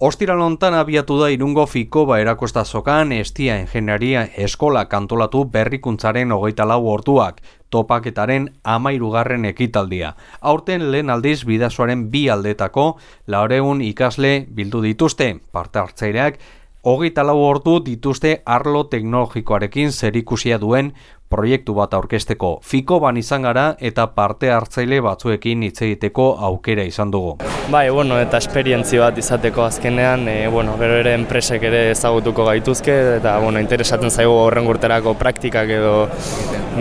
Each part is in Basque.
Ostiral hontan abiatu da irungo fiko ba erakosta zokan estia engenaria eskola kantolatu berrikuntzaren hogeita lau orduak, topaketaren amairugarren ekitaldia. Aurten lehen aldiz bidazoaren bi aldetako laureun ikasle bildu dituzte, parte hartzaileak hogeita lau ordu dituzte arlo teknologikoarekin zerikusia duen proiektu bat aurkesteko. Fiko ban izan gara eta parte hartzaile batzuekin hitz egiteko aukera izan dugu. Bai, bueno, eta esperientzi bat izateko azkenean, e, bueno, gero ere enpresek ere ezagutuko gaituzke eta bueno, interesatzen zaigu horren gurterako praktikak edo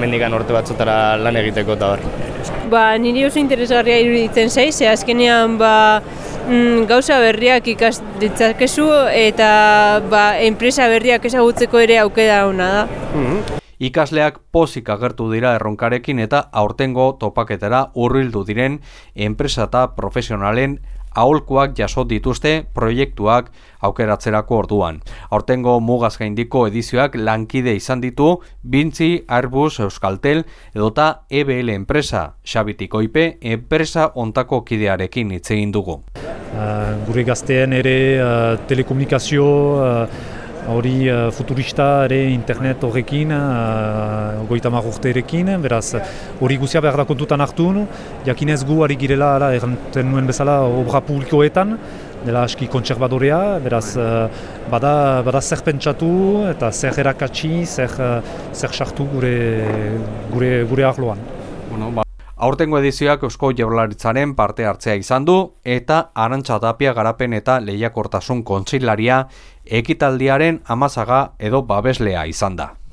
mendikan urte batzutara lan egiteko eta hor. Ba, niri oso interesgarria iruditzen zaiz, ze azkenean ba, mm, gauza berriak ikas ditzakezu eta ba, enpresa berriak ezagutzeko ere aukera ona da. Mm Ikasleak pozik agertu dira erronkarekin eta aurtengo topaketara urrildu diren enpresa eta profesionalen aholkuak jaso dituzte proiektuak aukeratzerako orduan. Aurtengo mugaz gaindiko edizioak lankide izan ditu Bintzi, Airbus, Euskaltel edota EBL enpresa, Xabitik Oipe, enpresa ontako kidearekin hitz egin dugu. Uh, gure gaztean ere uh, telekomunikazio uh, hori uh, futurista ere internet horrekin, uh, goita urteerekin, beraz hori guzia behar da kontutan hartu, jakinez gu ari girela, ara, errantzen nuen bezala, obra publikoetan, dela aski kontserbadorea, beraz uh, bada, bada zer pentsatu eta zer erakatsi, zer, zer sartu gure, gure, gure arloan. Bueno, ba. Aurtengo edizioak Eusko Jaurlaritzaren parte hartzea izan du eta Arantxa Tapia garapen eta lehiakortasun kontsilaria ekitaldiaren amazaga edo babeslea izan da.